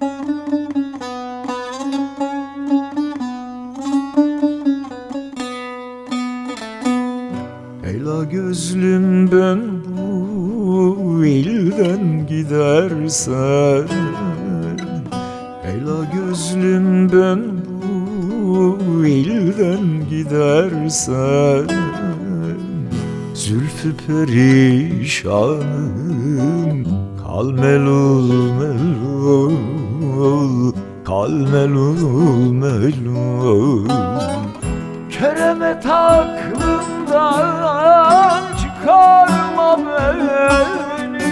Ela gözlüm ben bu ilden gidersen. Ela gözlüm ben bu ilden gidersen. Zülfü perişanım Kal melul melul Kal melul melul Keremet aklımdan çıkarma beni.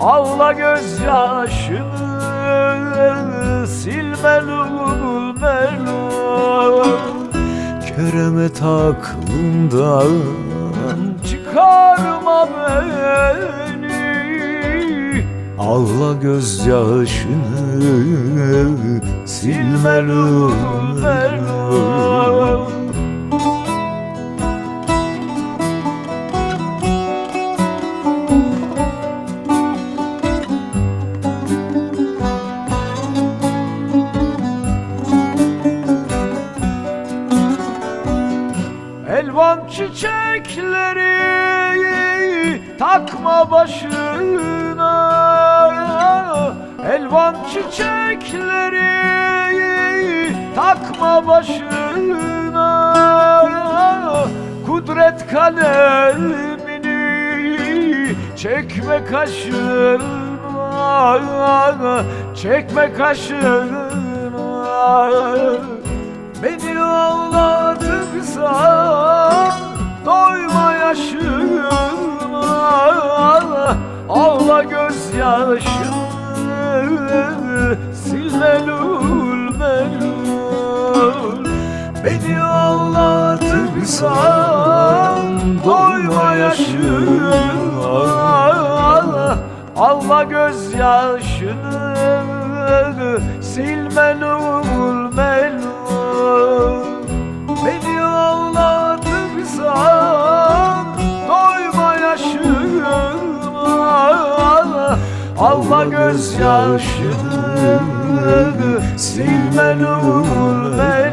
Ağla gözyaşını sil melul melul Keremet aklımdan çıkarma beni Ağla gözyaşını sil melul melul Elvan çiçekleri takma başına Elvan çiçekleri takma başına. Kudret kalemini çekme kaşına. Çekme kaşına. Beni ağlatırsan doyma yaşıma Ağla gözyaşını sil melul Beni ağlatırsan doyma yaşıma Ağla gözyaşını. Sil melul Ağla gözyaşını sil melul melul